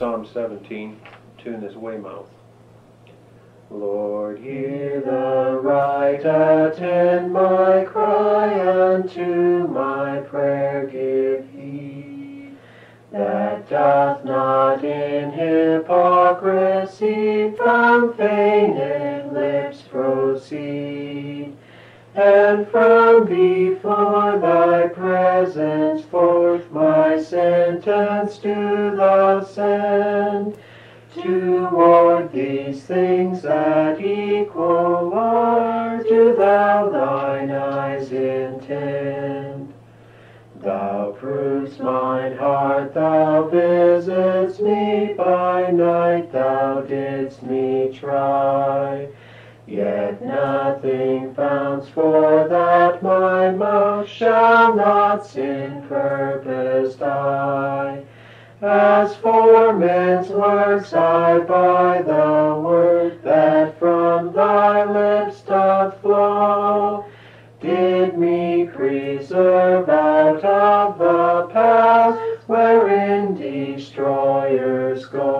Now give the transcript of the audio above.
Psalm 17, tune this Weymouth. Lord, hear the right, attend my cry, unto my prayer give heed. That doth not in hypocrisy from feigned lips proceed, and from before thy presence forth my sentence to the sand, toward these things that equal are, to thou thine eyes intend. Thou proves mine heart, thou visits me by night, thou didst me try. Yet nothing founds for that my thy mouth shall not sin purpose die. As for men's works, I by the word that from thy lips doth flow, did me preserve out of the path wherein destroyers go.